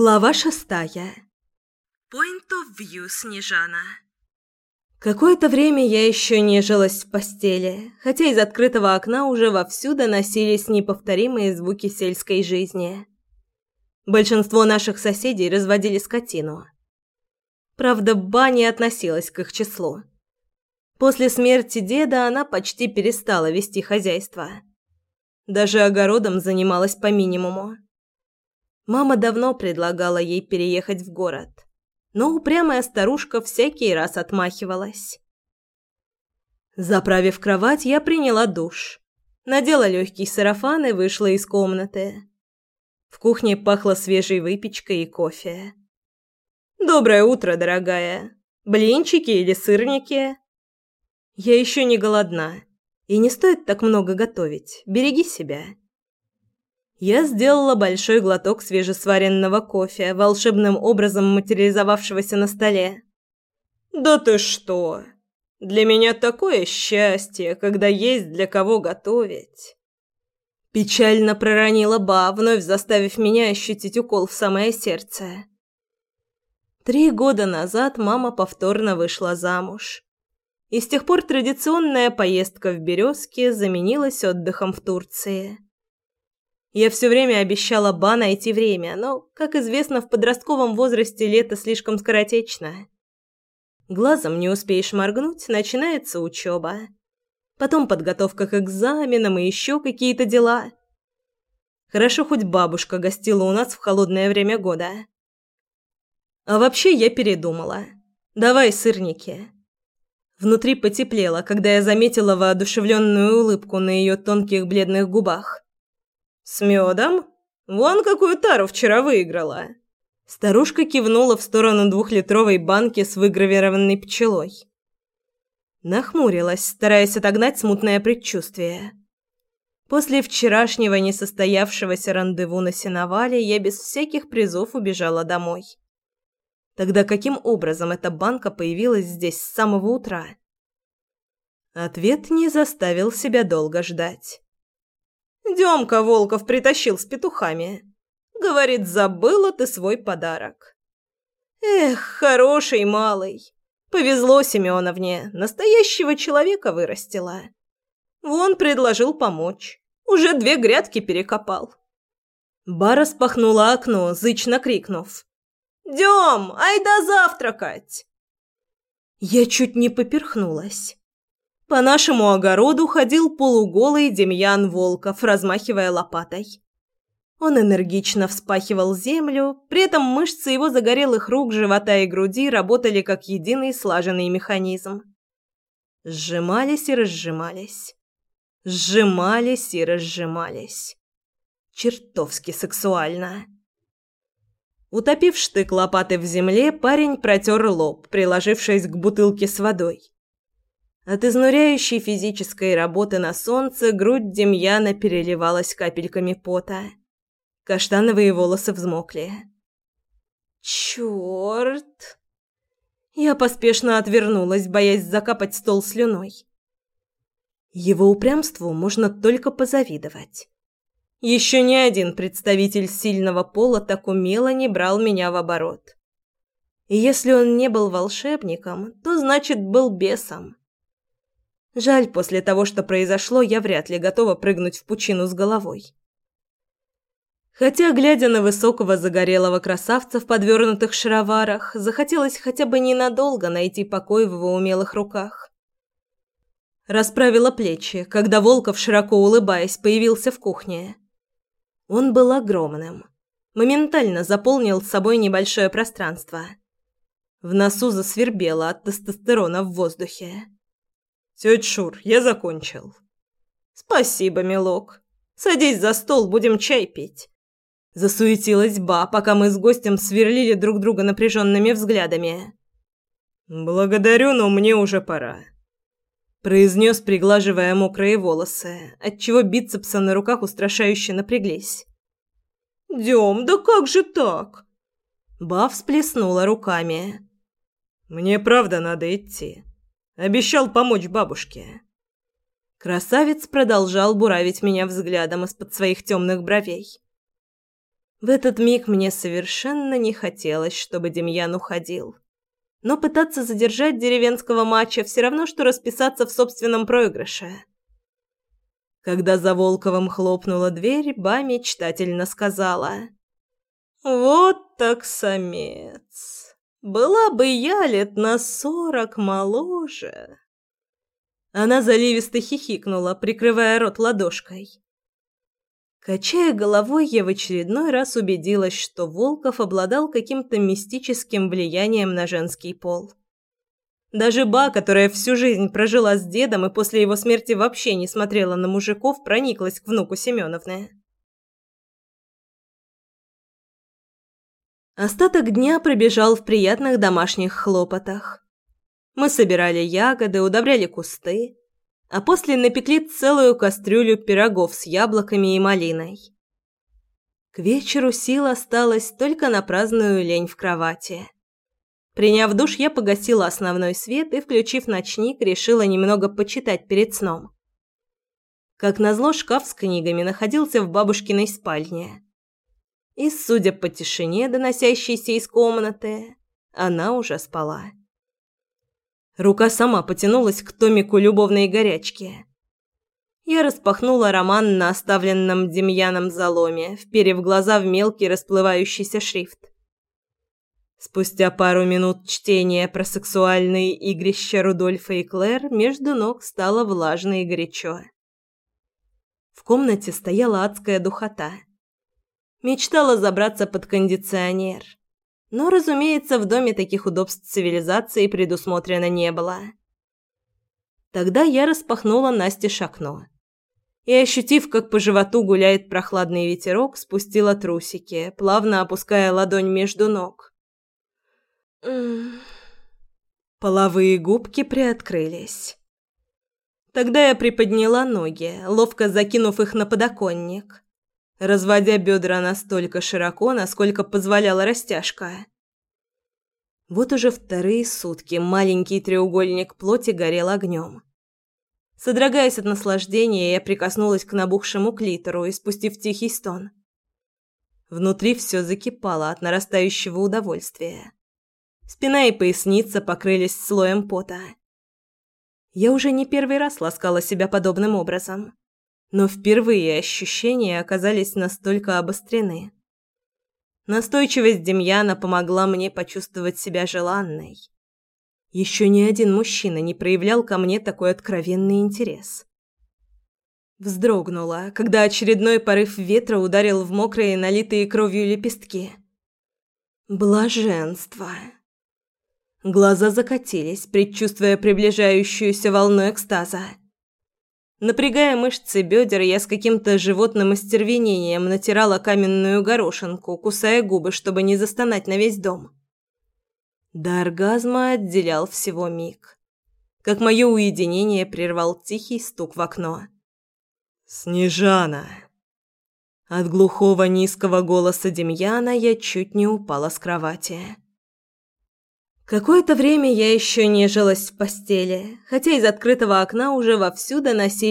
Глава шестая. Point of view, Снежана. Какое-то время я еще нежилась в постели, хотя из открытого окна уже вовсю доносились неповторимые звуки сельской жизни. Большинство наших соседей разводили скотину. Правда, Ба не относилась к их числу. После смерти деда она почти перестала вести хозяйство. Даже огородом занималась по минимуму. Мама давно предлагала ей переехать в город, но упрямая старушка всякий раз отмахивалась. Заправив кровать, я приняла душ, надела легкий сарафан и вышла из комнаты. В кухне пахло свежей выпечкой и кофе. «Доброе утро, дорогая. Блинчики или сырники?» «Я еще не голодна, и не стоит так много готовить. Береги себя». Я сделала большой глоток свежесваренного кофе, волшебным образом материализовавшегося на столе. «Да ты что! Для меня такое счастье, когда есть для кого готовить!» Печально проронила Ба, вновь заставив меня ощутить укол в самое сердце. Три года назад мама повторно вышла замуж. И с тех пор традиционная поездка в Березки заменилась отдыхом в Турции. Я все время обещала Ба найти время, но, как известно, в подростковом возрасте лето слишком скоротечно. Глазом не успеешь моргнуть, начинается учеба. Потом подготовка к экзаменам и еще какие-то дела. Хорошо, хоть бабушка гостила у нас в холодное время года. А вообще я передумала. Давай сырники. Внутри потеплело, когда я заметила воодушевленную улыбку на ее тонких бледных губах. «С медом? Вон какую тару вчера выиграла!» Старушка кивнула в сторону двухлитровой банки с выгравированной пчелой. Нахмурилась, стараясь отогнать смутное предчувствие. После вчерашнего несостоявшегося рандеву на сеновале я без всяких призов убежала домой. Тогда каким образом эта банка появилась здесь с самого утра? Ответ не заставил себя долго ждать. Демка Волков притащил с петухами. Говорит, забыла ты свой подарок. Эх, хороший малый. Повезло Семеновне, настоящего человека вырастила. Вон предложил помочь. Уже две грядки перекопал. Ба распахнула окно, зычно крикнув. «Дем, айда завтракать!» Я чуть не поперхнулась. По нашему огороду ходил полуголый Демьян Волков, размахивая лопатой. Он энергично вспахивал землю, при этом мышцы его загорелых рук, живота и груди работали как единый слаженный механизм. Сжимались и разжимались. Сжимались и разжимались. Чертовски сексуально. Утопив штык лопаты в земле, парень протер лоб, приложившись к бутылке с водой. От изнуряющей физической работы на солнце грудь Демьяна переливалась капельками пота. Каштановые волосы взмокли. «Чёрт!» Я поспешно отвернулась, боясь закапать стол слюной. Его упрямству можно только позавидовать. Еще ни один представитель сильного пола так умело не брал меня в оборот. И если он не был волшебником, то значит был бесом. Жаль, после того, что произошло, я вряд ли готова прыгнуть в пучину с головой. Хотя, глядя на высокого загорелого красавца в подвернутых шароварах, захотелось хотя бы ненадолго найти покой в его умелых руках. Расправила плечи, когда Волков, широко улыбаясь, появился в кухне. Он был огромным. Моментально заполнил собой небольшое пространство. В носу засвербело от тестостерона в воздухе. «Тётя Шур, я закончил». «Спасибо, милок. Садись за стол, будем чай пить». Засуетилась Ба, пока мы с гостем сверлили друг друга напряженными взглядами. «Благодарю, но мне уже пора», – произнес, приглаживая мокрые волосы, отчего бицепсы на руках устрашающе напряглись. «Дем, да как же так?» Ба всплеснула руками. «Мне правда надо идти. Обещал помочь бабушке. Красавец продолжал буравить меня взглядом из-под своих темных бровей. В этот миг мне совершенно не хотелось, чтобы Демьян уходил. Но пытаться задержать деревенского матча все равно, что расписаться в собственном проигрыше. Когда за Волковым хлопнула дверь, Ба мечтательно сказала. «Вот так самец! Была бы я лет на сорок моложе!» Она заливисто хихикнула, прикрывая рот ладошкой. Качая головой, я в очередной раз убедилась, что Волков обладал каким-то мистическим влиянием на женский пол. Даже Ба, которая всю жизнь прожила с дедом и после его смерти вообще не смотрела на мужиков, прониклась к внуку Семеновны. Остаток дня пробежал в приятных домашних хлопотах. Мы собирали ягоды, удобряли кусты, а после напекли целую кастрюлю пирогов с яблоками и малиной. К вечеру сил осталось только на праздную лень в кровати. Приняв душ, я погасила основной свет и, включив ночник, решила немного почитать перед сном. Как назло, шкаф с книгами находился в бабушкиной спальне. И, судя по тишине, доносящейся из комнаты, она уже спала. Рука сама потянулась к томику любовной горячки. Я распахнула роман на оставленном Демьяном заломе, вперев глаза в мелкий расплывающийся шрифт. Спустя пару минут чтения про сексуальные игрища Рудольфа и Клэр между ног стало влажно и горячо. В комнате стояла адская духота. Мечтала забраться под кондиционер – но, разумеется, в доме таких удобств цивилизации предусмотрено не было. Тогда я распахнула Насте окно и, ощутив, как по животу гуляет прохладный ветерок, спустила трусики, плавно опуская ладонь между ног. Половые губки приоткрылись. Тогда я приподняла ноги, ловко закинув их на подоконник разводя бедра настолько широко, насколько позволяла растяжка. Вот уже вторые сутки маленький треугольник плоти горел огнем. Содрогаясь от наслаждения, я прикоснулась к набухшему клитору, испустив тихий стон. Внутри все закипало от нарастающего удовольствия. Спина и поясница покрылись слоем пота. Я уже не первый раз ласкала себя подобным образом но впервые ощущения оказались настолько обострены. Настойчивость Демьяна помогла мне почувствовать себя желанной. Еще ни один мужчина не проявлял ко мне такой откровенный интерес. Вздрогнула, когда очередной порыв ветра ударил в мокрые, налитые кровью лепестки. Блаженство. Глаза закатились, предчувствуя приближающуюся волну экстаза. Напрягая мышцы бедер, я с каким-то животным остервенением натирала каменную горошинку, кусая губы, чтобы не застонать на весь дом. До оргазма отделял всего миг. Как мое уединение прервал тихий стук в окно. «Снежана!» От глухого низкого голоса Демьяна я чуть не упала с кровати. Какое-то время я еще нежилась в постели, хотя из открытого окна уже вовсю доносились